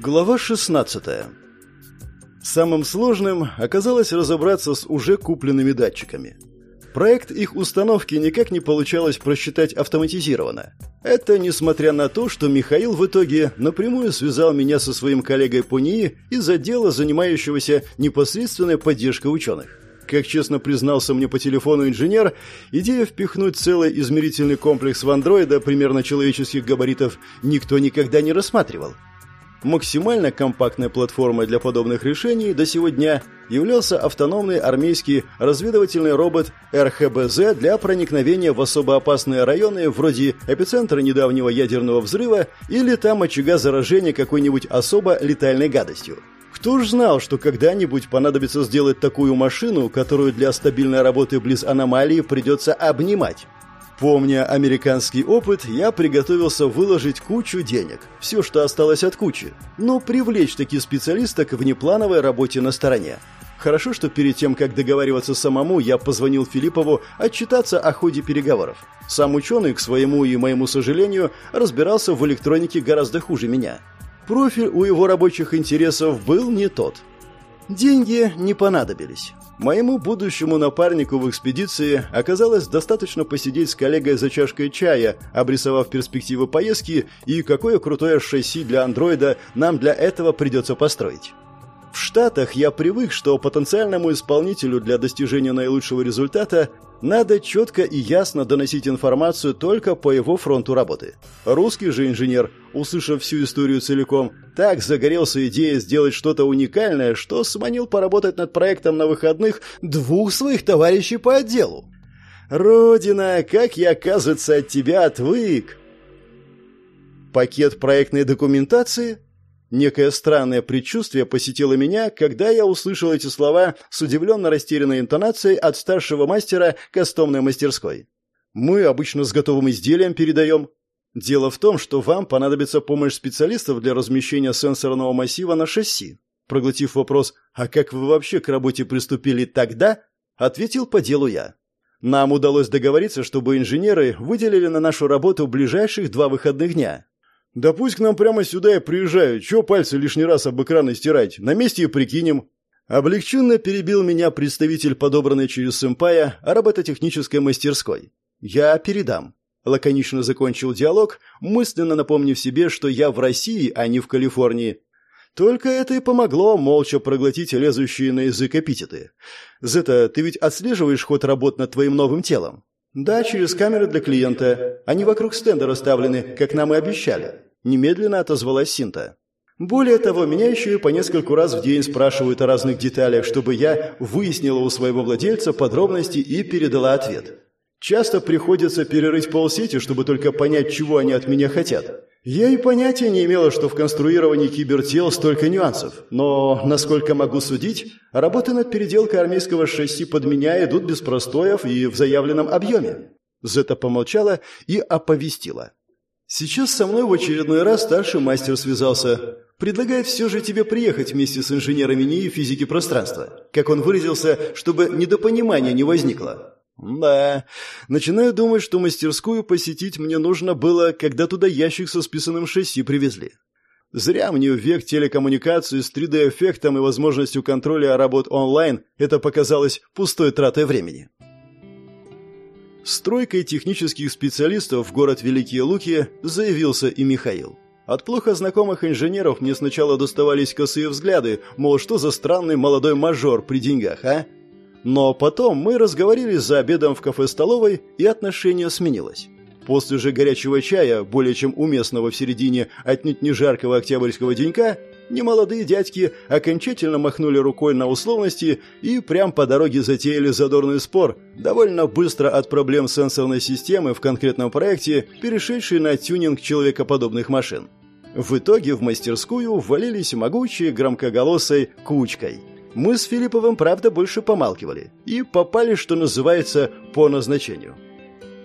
Глава 16. Самым сложным оказалось разобраться с уже купленными датчиками. Проект их установки никак не получалось просчитать автоматизированно. Это несмотря на то, что Михаил в итоге напрямую связал меня со своим коллегой по НИИ из отдела, занимающегося непосредственной поддержкой ученых. Как честно признался мне по телефону инженер, идея впихнуть целый измерительный комплекс в андроида примерно человеческих габаритов никто никогда не рассматривал. Максимально компактной платформой для подобных решений до сего дня являлся автономный армейский разведывательный робот РХБЗ для проникновения в особо опасные районы вроде эпицентра недавнего ядерного взрыва или там очага заражения какой-нибудь особо летальной гадостью. Кто ж знал, что когда-нибудь понадобится сделать такую машину, которую для стабильной работы близ аномалии придется обнимать? Помня американский опыт, я приготовился выложить кучу денег, все, что осталось от кучи, но привлечь таких специалистов к внеплановой работе на стороне. Хорошо, что перед тем, как договариваться самому, я позвонил Филиппову отчитаться о ходе переговоров. Сам ученый, к своему и моему сожалению, разбирался в электронике гораздо хуже меня. Профиль у его рабочих интересов был не тот. Деньги не понадобились. Моему будущему напарнику в экспедиции оказалось достаточно посидеть с коллегой за чашкой чая, обрисовав перспективы поездки и какое крутое шасси для андроида нам для этого придется построить. В Штатах я привык, что потенциальному исполнителю для достижения наилучшего результата надо четко и ясно доносить информацию только по его фронту работы. Русский же инженер, услышав всю историю целиком, так загорелся идеей сделать что-то уникальное, что сманил поработать над проектом на выходных двух своих товарищей по отделу. «Родина, как я, оказывается, от тебя отвык!» Пакет проектной документации Некое странное предчувствие посетило меня, когда я услышал эти слова с удивленно растерянной интонацией от старшего мастера кастомной мастерской. «Мы обычно с готовым изделием передаем. Дело в том, что вам понадобится помощь специалистов для размещения сенсорного массива на шасси». Проглотив вопрос «А как вы вообще к работе приступили тогда?», ответил по делу я. Нам удалось договориться, чтобы инженеры выделили на нашу работу ближайших два выходных дня, «Да пусть к нам прямо сюда и приезжают. Чего пальцы лишний раз об экран стирать? На месте и прикинем». Облегченно перебил меня представитель, подобранный через сэмпая, робототехнической мастерской. «Я передам». Лаконично закончил диалог, мысленно напомнив себе, что я в России, а не в Калифорнии. Только это и помогло молча проглотить лезущие на язык эпитеты. «Зета, ты ведь отслеживаешь ход работ над твоим новым телом?» «Да, через камеры для клиента. Они вокруг стенда расставлены, как нам и обещали», – немедленно отозвалась Синта. «Более того, меня еще и по нескольку раз в день спрашивают о разных деталях, чтобы я выяснила у своего владельца подробности и передала ответ. Часто приходится перерыть полсети, чтобы только понять, чего они от меня хотят. Я и понятия не имела, что в конструировании кибертел столько нюансов. Но, насколько могу судить, работы над переделкой армейского шасси под меня идут без простоев и в заявленном объеме. Зета помолчала и оповестила. «Сейчас со мной в очередной раз старший мастер связался. Предлагает все же тебе приехать вместе с инженерами НИИ физики пространства. Как он выразился, чтобы недопонимания не возникло. Да, начинаю думать, что мастерскую посетить мне нужно было, когда туда ящик со списанным шасси привезли. Зря мне век телекоммуникации с 3D-эффектом и возможностью контроля работ онлайн это показалось пустой тратой времени. Стройкой технических специалистов в город Великие Луки заявился и Михаил. От плохо знакомых инженеров мне сначала доставались косые взгляды, мол, что за странный молодой мажор при деньгах, а? Но потом мы разговорились за обедом в кафе-столовой, и отношение сменилось. После же горячего чая, более чем уместного в середине отнюдь не жаркого октябрьского денька, немолодые дядьки окончательно махнули рукой на условности и прям по дороге затеяли задорный спор, довольно быстро от проблем сенсорной системы в конкретном проекте, перешедший на тюнинг человекоподобных машин. В итоге в мастерскую ввалились могучие громкоголосой кучкой – мы с Филипповым, правда, больше помалкивали и попали, что называется, по назначению.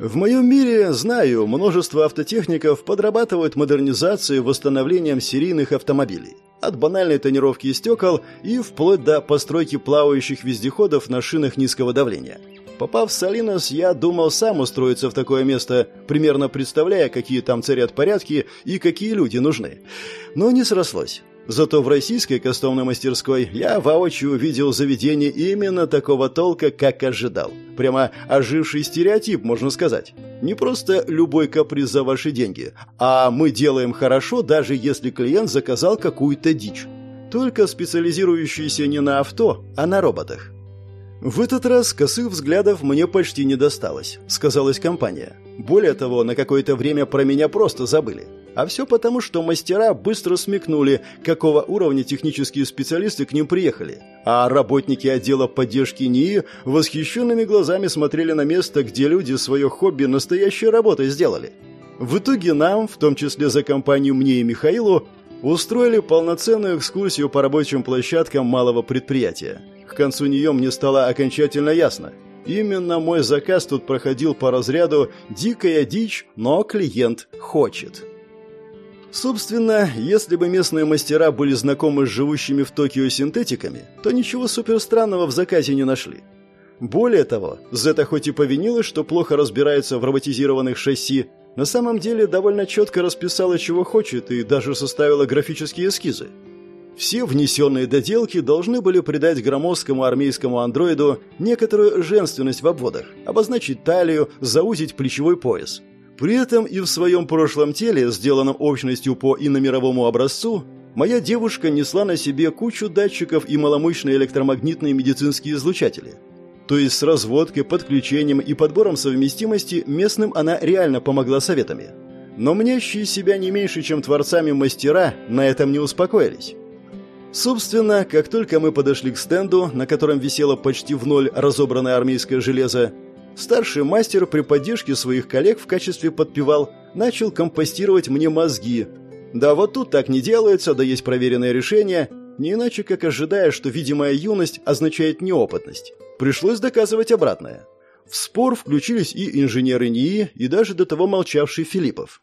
В моем мире, знаю, множество автотехников подрабатывают модернизацией восстановлением серийных автомобилей. От банальной тонировки стекол и вплоть до постройки плавающих вездеходов на шинах низкого давления. Попав в Салинос, я думал сам устроиться в такое место, примерно представляя, какие там царят порядки и какие люди нужны. Но не срослось. Зато в российской кастомной мастерской я воочию увидел заведение именно такого толка, как ожидал. Прямо оживший стереотип, можно сказать. Не просто любой каприз за ваши деньги, а мы делаем хорошо, даже если клиент заказал какую-то дичь. Только специализирующуюся не на авто, а на роботах. В этот раз косых взглядов мне почти не досталось, сказалась компания. Более того, на какое-то время про меня просто забыли. А все потому, что мастера быстро смекнули, какого уровня технические специалисты к ним приехали. А работники отдела поддержки НИИ восхищенными глазами смотрели на место, где люди свое хобби настоящей работой сделали. В итоге нам, в том числе за компанию мне и Михаилу, устроили полноценную экскурсию по рабочим площадкам малого предприятия. К концу нее мне стало окончательно ясно. Именно мой заказ тут проходил по разряду «дикая дичь, но клиент хочет». Собственно, если бы местные мастера были знакомы с живущими в Токио синтетиками, то ничего суперстранного в заказе не нашли. Более того, Зета хоть и повинилась, что плохо разбирается в роботизированных шасси, на самом деле довольно четко расписала, чего хочет, и даже составила графические эскизы. Все внесенные доделки должны были придать громоздкому армейскому андроиду некоторую женственность в обводах, обозначить талию, заузить плечевой пояс. При этом и в своем прошлом теле, сделанном общностью по иномировому образцу, моя девушка несла на себе кучу датчиков и маломощные электромагнитные медицинские излучатели. То есть с разводкой, подключением и подбором совместимости местным она реально помогла советами. Но мнящие себя не меньше, чем творцами мастера, на этом не успокоились. Собственно, как только мы подошли к стенду, на котором висело почти в ноль разобранное армейское железо, Старший мастер при поддержке своих коллег в качестве подпевал начал компостировать мне мозги. Да вот тут так не делается, да есть проверенное решение, не иначе как ожидая, что видимая юность означает неопытность. Пришлось доказывать обратное. В спор включились и инженеры НИИ, и даже до того молчавший Филиппов.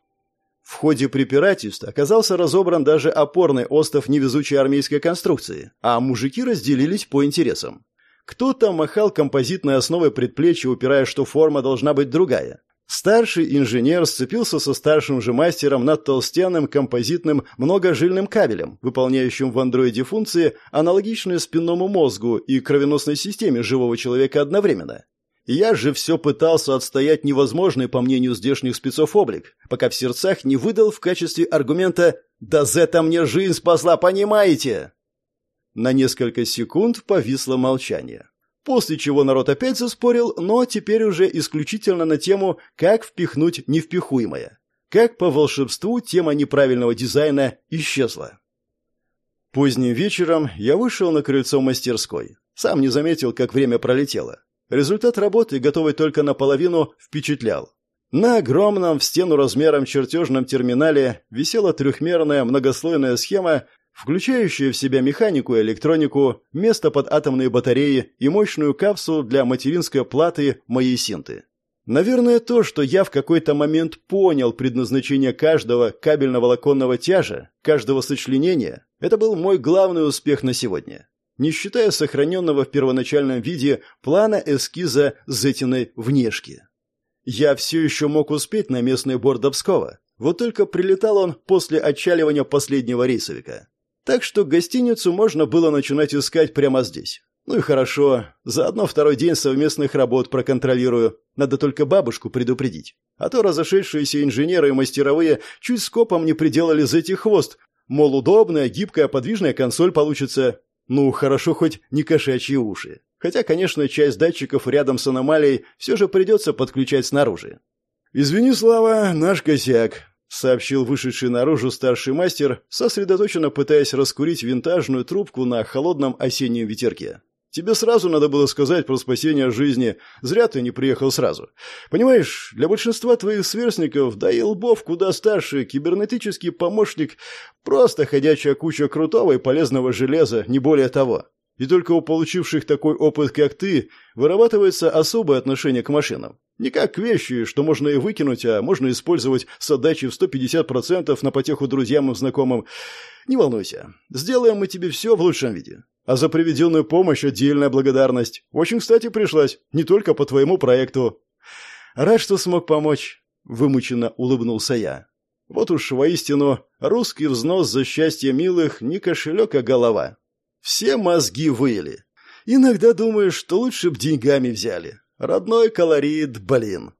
В ходе препирательств оказался разобран даже опорный остов невезучей армейской конструкции, а мужики разделились по интересам. Кто-то махал композитной основой предплечья, упирая, что форма должна быть другая. Старший инженер сцепился со старшим же мастером над толстенным композитным многожильным кабелем, выполняющим в андроиде функции, аналогичные спинному мозгу и кровеносной системе живого человека одновременно. Я же все пытался отстоять невозможный, по мнению здешних спецов, облик, пока в сердцах не выдал в качестве аргумента «Да зета мне жизнь спасла, понимаете?» На несколько секунд повисло молчание. После чего народ опять заспорил, но теперь уже исключительно на тему «как впихнуть невпихуемое». Как по волшебству тема неправильного дизайна исчезла. Поздним вечером я вышел на крыльцо мастерской. Сам не заметил, как время пролетело. Результат работы, готовый только наполовину, впечатлял. На огромном в стену размером чертежном терминале висела трехмерная многослойная схема включающая в себя механику и электронику, место под атомные батареи и мощную капсулу для материнской платы моей синты. Наверное, то, что я в какой-то момент понял предназначение каждого кабельно-волоконного тяжа, каждого сочленения, это был мой главный успех на сегодня. Не считая сохраненного в первоначальном виде плана эскиза Зетиной внешки. Я все еще мог успеть на местный борт Обскова, вот только прилетал он после отчаливания последнего рейсовика. Так что гостиницу можно было начинать искать прямо здесь. Ну и хорошо, заодно второй день совместных работ проконтролирую. Надо только бабушку предупредить. А то разошедшиеся инженеры и мастеровые чуть скопом не приделали за этих хвост. Мол, удобная, гибкая, подвижная консоль получится. Ну, хорошо хоть не кошачьи уши. Хотя, конечно, часть датчиков рядом с аномалией все же придется подключать снаружи. «Извини, Слава, наш косяк сообщил вышедший наружу старший мастер, сосредоточенно пытаясь раскурить винтажную трубку на холодном осеннем ветерке. Тебе сразу надо было сказать про спасение жизни. Зря ты не приехал сразу. Понимаешь, для большинства твоих сверстников, да и лбов куда старше, кибернетический помощник – просто ходячая куча крутого и полезного железа, не более того. И только у получивших такой опыт, как ты, вырабатывается особое отношение к машинам. Не как вещи, что можно и выкинуть, а можно использовать с отдачей в 150% на потеху друзьям и знакомым. Не волнуйся, сделаем мы тебе все в лучшем виде. А за приведенную помощь отдельная благодарность. Очень кстати пришлась, не только по твоему проекту. Рад, что смог помочь. Вымученно улыбнулся я. Вот уж воистину русский взнос за счастье милых не кошелек, а голова. Все мозги выли. Иногда думаешь, что лучше б деньгами взяли. Родной колорит, блин.